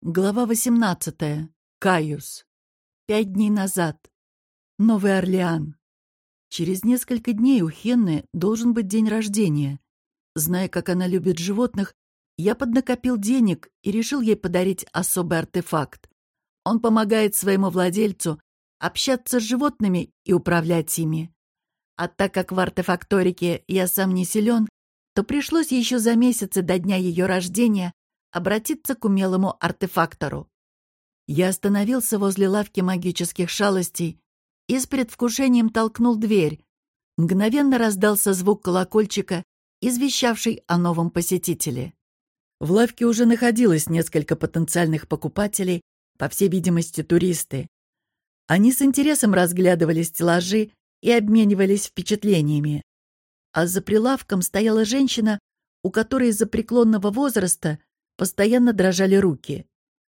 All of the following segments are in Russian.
Глава 18. Каюс. Пять дней назад. Новый Орлеан. Через несколько дней у Хенны должен быть день рождения. Зная, как она любит животных, я поднакопил денег и решил ей подарить особый артефакт. Он помогает своему владельцу общаться с животными и управлять ими. А так как в артефакторике я сам не силен, то пришлось еще за месяцы до дня ее рождения обратиться к умелому артефактору. Я остановился возле лавки магических шалостей и с предвкушением толкнул дверь. Мгновенно раздался звук колокольчика, извещавший о новом посетителе. В лавке уже находилось несколько потенциальных покупателей, по всей видимости, туристы. Они с интересом разглядывали стеллажи и обменивались впечатлениями. А за прилавком стояла женщина, у которой из-за преклонного возраста Постоянно дрожали руки.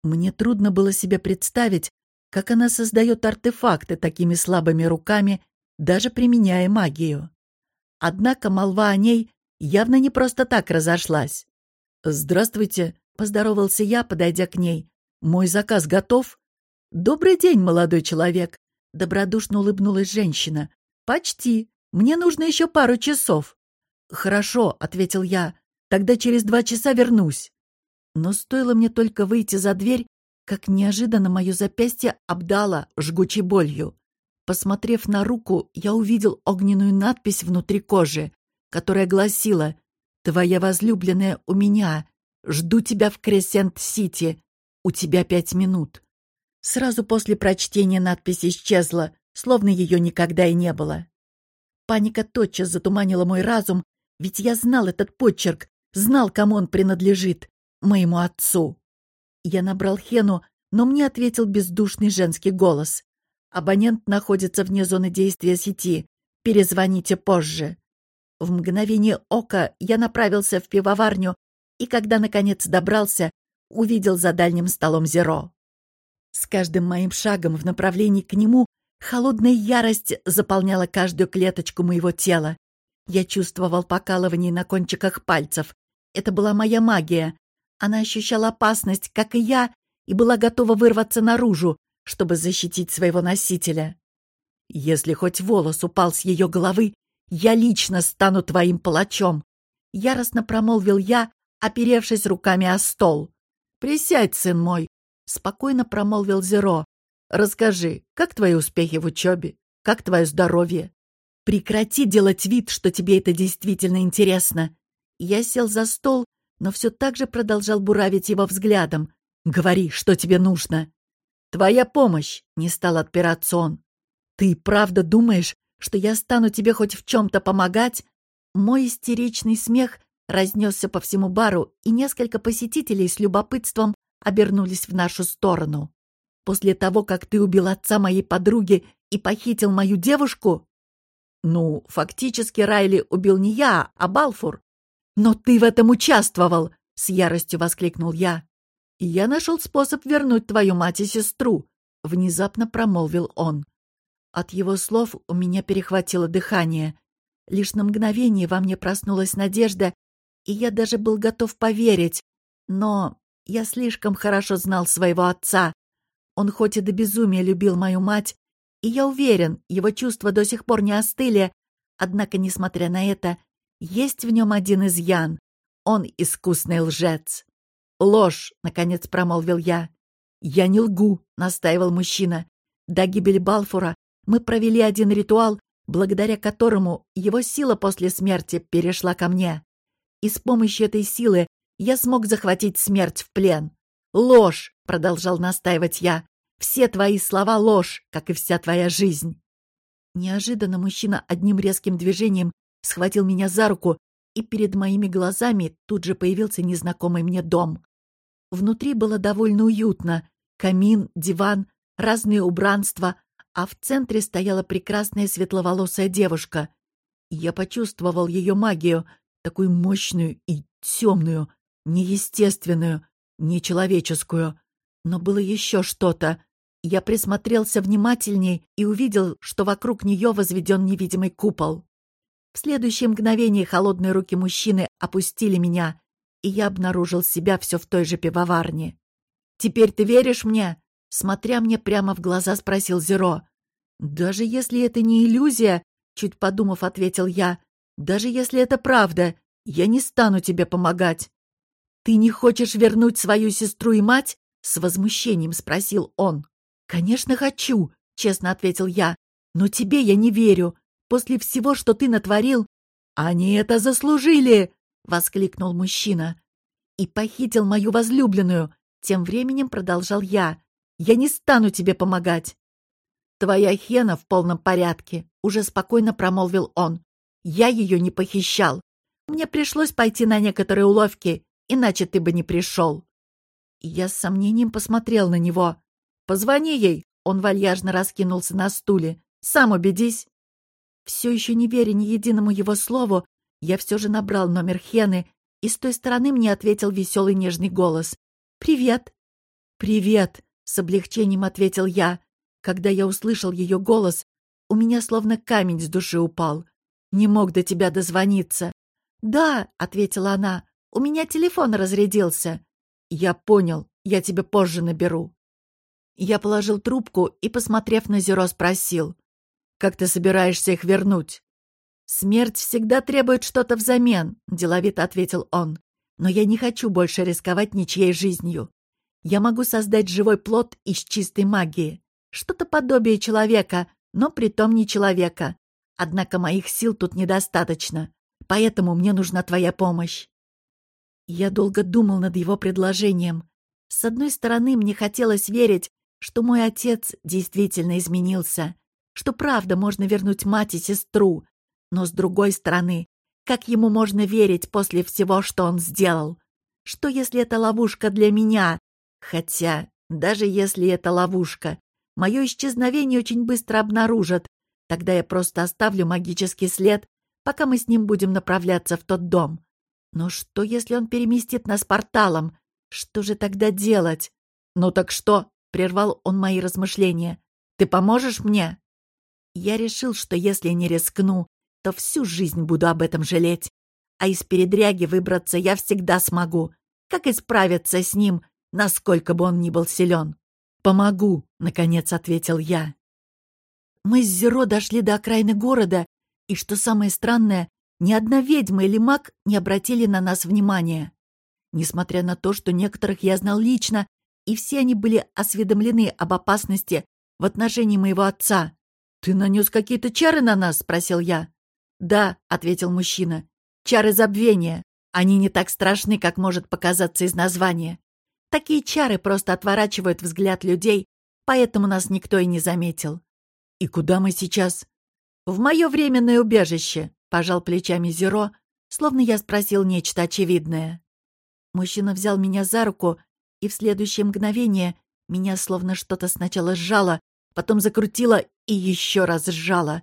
Мне трудно было себе представить, как она создает артефакты такими слабыми руками, даже применяя магию. Однако молва о ней явно не просто так разошлась. «Здравствуйте», — поздоровался я, подойдя к ней. «Мой заказ готов?» «Добрый день, молодой человек», — добродушно улыбнулась женщина. «Почти. Мне нужно еще пару часов». «Хорошо», — ответил я. «Тогда через два часа вернусь». Но стоило мне только выйти за дверь, как неожиданно мое запястье обдало жгучей болью. Посмотрев на руку, я увидел огненную надпись внутри кожи, которая гласила «Твоя возлюбленная у меня. Жду тебя в Кресент-Сити. У тебя пять минут». Сразу после прочтения надпись исчезла, словно ее никогда и не было. Паника тотчас затуманила мой разум, ведь я знал этот почерк, знал, кому он принадлежит моему отцу. Я набрал Хену, но мне ответил бездушный женский голос. Абонент находится вне зоны действия сети. Перезвоните позже. В мгновение ока я направился в пивоварню и, когда наконец добрался, увидел за дальним столом Зеро. С каждым моим шагом в направлении к нему холодная ярость заполняла каждую клеточку моего тела. Я чувствовал покалывание на кончиках пальцев. Это была моя магия, она ощущала опасность, как и я, и была готова вырваться наружу, чтобы защитить своего носителя. Если хоть волос упал с ее головы, я лично стану твоим палачом. Яростно промолвил я, оперевшись руками о стол. «Присядь, сын мой», — спокойно промолвил Зеро. «Расскажи, как твои успехи в учебе? Как твое здоровье?» «Прекрати делать вид, что тебе это действительно интересно». Я сел за стол но все так же продолжал буравить его взглядом. «Говори, что тебе нужно?» «Твоя помощь!» — не стал отпираться он. «Ты правда думаешь, что я стану тебе хоть в чем-то помогать?» Мой истеричный смех разнесся по всему бару, и несколько посетителей с любопытством обернулись в нашу сторону. «После того, как ты убил отца моей подруги и похитил мою девушку?» «Ну, фактически Райли убил не я, а Балфур. «Но ты в этом участвовал!» — с яростью воскликнул я. «И я нашел способ вернуть твою мать и сестру», — внезапно промолвил он. От его слов у меня перехватило дыхание. Лишь на мгновение во мне проснулась надежда, и я даже был готов поверить. Но я слишком хорошо знал своего отца. Он хоть и до безумия любил мою мать, и я уверен, его чувства до сих пор не остыли, однако, несмотря на это, есть в нем один изъян. Он искусный лжец. «Ложь!» — наконец промолвил я. «Я не лгу», — настаивал мужчина. До гибели Балфура мы провели один ритуал, благодаря которому его сила после смерти перешла ко мне. И с помощью этой силы я смог захватить смерть в плен. «Ложь!» — продолжал настаивать я. «Все твои слова — ложь, как и вся твоя жизнь». Неожиданно мужчина одним резким движением схватил меня за руку, и перед моими глазами тут же появился незнакомый мне дом. Внутри было довольно уютно. Камин, диван, разные убранства, а в центре стояла прекрасная светловолосая девушка. Я почувствовал ее магию, такую мощную и темную, неестественную, нечеловеческую. Но было еще что-то. Я присмотрелся внимательней и увидел, что вокруг нее возведен невидимый купол. В следующее мгновение холодные руки мужчины опустили меня, и я обнаружил себя все в той же пивоварне. Теперь ты веришь мне?» Смотря мне прямо в глаза, спросил Зеро. «Даже если это не иллюзия», — чуть подумав, ответил я, «даже если это правда, я не стану тебе помогать». «Ты не хочешь вернуть свою сестру и мать?» — с возмущением спросил он. «Конечно хочу», — честно ответил я. «Но тебе я не верю. После всего, что ты натворил...» «Они это заслужили!» — воскликнул мужчина. «И похитил мою возлюбленную!» Тем временем продолжал я. «Я не стану тебе помогать!» «Твоя Хена в полном порядке», — уже спокойно промолвил он. «Я ее не похищал. Мне пришлось пойти на некоторые уловки, иначе ты бы не пришел». Я с сомнением посмотрел на него. «Позвони ей!» — он вальяжно раскинулся на стуле. «Сам убедись!» Все еще не веря ни единому его слову, я все же набрал номер Хены, и с той стороны мне ответил веселый нежный голос. «Привет!» «Привет!» — с облегчением ответил я. Когда я услышал ее голос, у меня словно камень с души упал. Не мог до тебя дозвониться. «Да», — ответила она, — «у меня телефон разрядился». «Я понял, я тебе позже наберу». Я положил трубку и, посмотрев на Зеро, спросил. «Как ты собираешься их вернуть?» «Смерть всегда требует что-то взамен», — деловито ответил он. «Но я не хочу больше рисковать ничьей жизнью. Я могу создать живой плод из чистой магии. Что-то подобие человека, но притом не человека. Однако моих сил тут недостаточно, поэтому мне нужна твоя помощь». Я долго думал над его предложением. С одной стороны, мне хотелось верить, что мой отец действительно изменился, что правда можно вернуть мать и сестру, но с другой стороны, как ему можно верить после всего, что он сделал? Что если это ловушка для меня? Хотя, даже если это ловушка, мое исчезновение очень быстро обнаружат. Тогда я просто оставлю магический след, пока мы с ним будем направляться в тот дом. Но что, если он переместит нас порталом? Что же тогда делать? Ну так что? Прервал он мои размышления. Ты поможешь мне? Я решил, что если не рискну, то всю жизнь буду об этом жалеть. А из передряги выбраться я всегда смогу. Как и справиться с ним, насколько бы он ни был силен. «Помогу», — наконец ответил я. Мы с Зеро дошли до окраины города, и, что самое странное, ни одна ведьма или маг не обратили на нас внимания. Несмотря на то, что некоторых я знал лично, и все они были осведомлены об опасности в отношении моего отца. «Ты нанес какие-то чары на нас?» — спросил я. «Да», — ответил мужчина, — «чары забвения. Они не так страшны, как может показаться из названия. Такие чары просто отворачивают взгляд людей, поэтому нас никто и не заметил». «И куда мы сейчас?» «В мое временное убежище», — пожал плечами Зеро, словно я спросил нечто очевидное. Мужчина взял меня за руку, и в следующее мгновение меня словно что-то сначала сжало, потом закрутило и еще раз сжало.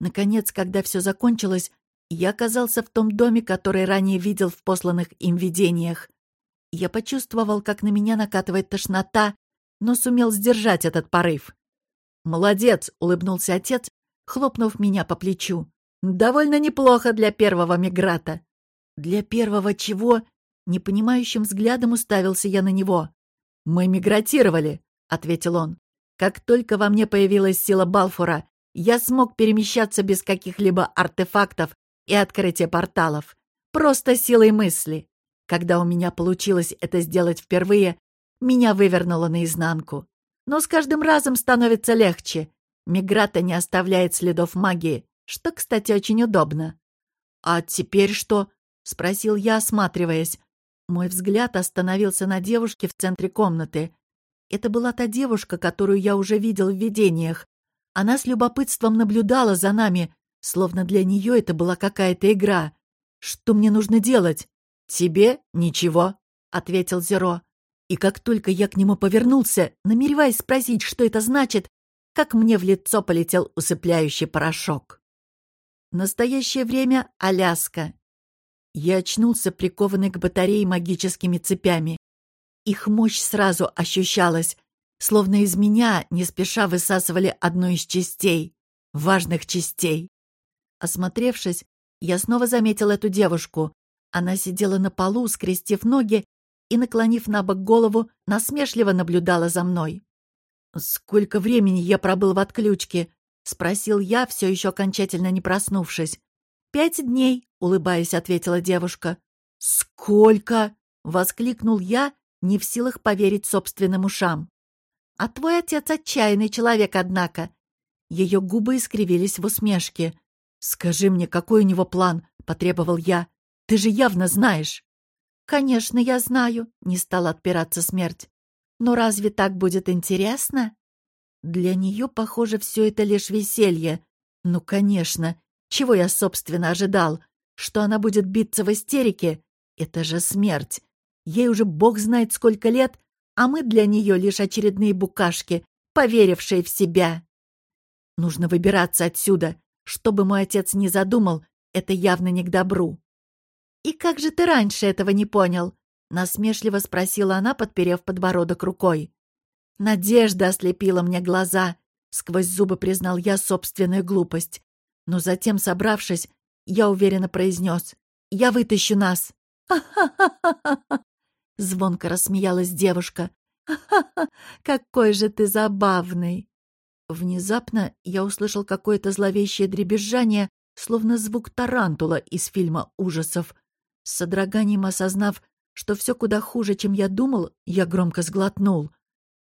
Наконец, когда все закончилось, я оказался в том доме, который ранее видел в посланных им видениях. Я почувствовал, как на меня накатывает тошнота, но сумел сдержать этот порыв. «Молодец!» — улыбнулся отец, хлопнув меня по плечу. «Довольно неплохо для первого миграта». «Для первого чего?» Непонимающим взглядом уставился я на него. «Мы мигратировали», — ответил он. «Как только во мне появилась сила Балфура, я смог перемещаться без каких-либо артефактов и открытия порталов. Просто силой мысли. Когда у меня получилось это сделать впервые, меня вывернуло наизнанку. Но с каждым разом становится легче. Миграта не оставляет следов магии, что, кстати, очень удобно. «А теперь что?» — спросил я, осматриваясь. Мой взгляд остановился на девушке в центре комнаты. Это была та девушка, которую я уже видел в видениях. Она с любопытством наблюдала за нами, словно для нее это была какая-то игра. «Что мне нужно делать?» «Тебе ничего», — ответил Зеро. И как только я к нему повернулся, намереваясь спросить, что это значит, как мне в лицо полетел усыпляющий порошок. Настоящее время — Аляска. Я очнулся, прикованный к батарее магическими цепями. Их мощь сразу ощущалась, Словно из меня не спеша высасывали одну из частей, важных частей. Осмотревшись, я снова заметил эту девушку. Она сидела на полу, скрестив ноги, и, наклонив на бок голову, насмешливо наблюдала за мной. «Сколько времени я пробыл в отключке?» — спросил я, все еще окончательно не проснувшись. «Пять дней», — улыбаясь, ответила девушка. «Сколько?» — воскликнул я, не в силах поверить собственным ушам. «А твой отец отчаянный человек, однако». Ее губы искривились в усмешке. «Скажи мне, какой у него план?» — потребовал я. «Ты же явно знаешь». «Конечно, я знаю», — не стала отпираться смерть. «Но разве так будет интересно?» Для нее, похоже, все это лишь веселье. Ну, конечно. Чего я, собственно, ожидал? Что она будет биться в истерике? Это же смерть. Ей уже бог знает сколько лет, а мы для нее лишь очередные букашки, поверившие в себя. Нужно выбираться отсюда. Что бы мой отец ни задумал, это явно не к добру. «И как же ты раньше этого не понял?» — насмешливо спросила она, подперев подбородок рукой. Надежда ослепила мне глаза. Сквозь зубы признал я собственную глупость. Но затем, собравшись, я уверенно произнес «Я вытащу нас!» «Ха-ха-ха-ха-ха!» Звонко рассмеялась девушка. «Ха-ха-ха! Какой же ты забавный!» Внезапно я услышал какое-то зловещее дребезжание, словно звук тарантула из фильма ужасов. С содроганием осознав, что все куда хуже, чем я думал, я громко сглотнул.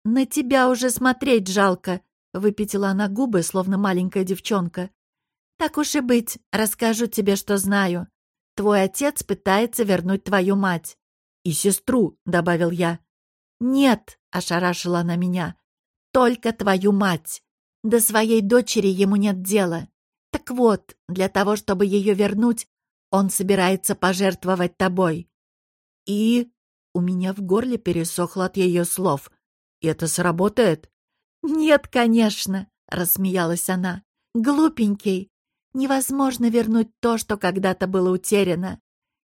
«На тебя уже смотреть жалко», — выпятила она губы, словно маленькая девчонка. «Так уж и быть, расскажу тебе, что знаю. Твой отец пытается вернуть твою мать». «И сестру», — добавил я. «Нет», — ошарашила она меня, — «только твою мать. До своей дочери ему нет дела. Так вот, для того, чтобы ее вернуть, он собирается пожертвовать тобой». «И...» — у меня в горле пересохло от ее слов — это сработает? Нет, конечно, рассмеялась она. Глупенький. Невозможно вернуть то, что когда-то было утеряно.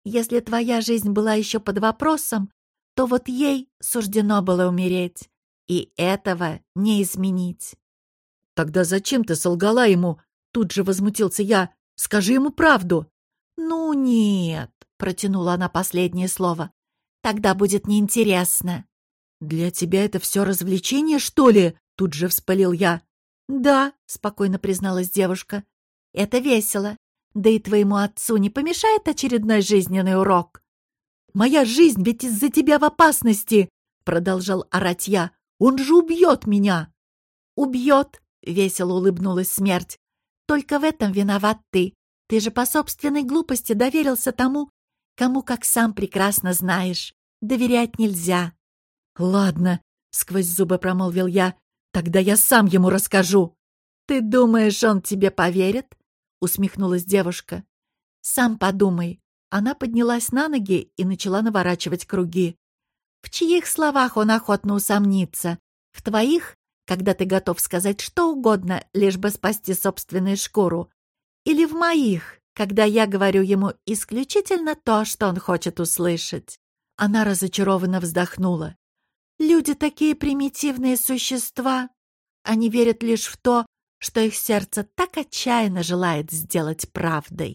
Если твоя жизнь была еще под вопросом, то вот ей суждено было умереть. И этого не изменить. Тогда зачем ты солгала ему? Тут же возмутился я. Скажи ему правду. Ну нет, протянула она последнее слово. Тогда будет неинтересно. «Для тебя это все развлечение, что ли?» — тут же вспылил я. «Да», — спокойно призналась девушка. «Это весело. Да и твоему отцу не помешает очередной жизненный урок». «Моя жизнь ведь из-за тебя в опасности!» — продолжал орать я. «Он же убьет меня!» «Убьет!» — весело улыбнулась смерть. «Только в этом виноват ты. Ты же по собственной глупости доверился тому, кому, как сам прекрасно знаешь, доверять нельзя». «Ладно», — сквозь зубы промолвил я, — «тогда я сам ему расскажу». «Ты думаешь, он тебе поверит?» — усмехнулась девушка. «Сам подумай». Она поднялась на ноги и начала наворачивать круги. «В чьих словах он охотно усомнится? В твоих, когда ты готов сказать что угодно, лишь бы спасти собственную шкуру? Или в моих, когда я говорю ему исключительно то, что он хочет услышать?» Она разочарованно вздохнула. Люди такие примитивные существа. Они верят лишь в то, что их сердце так отчаянно желает сделать правдой.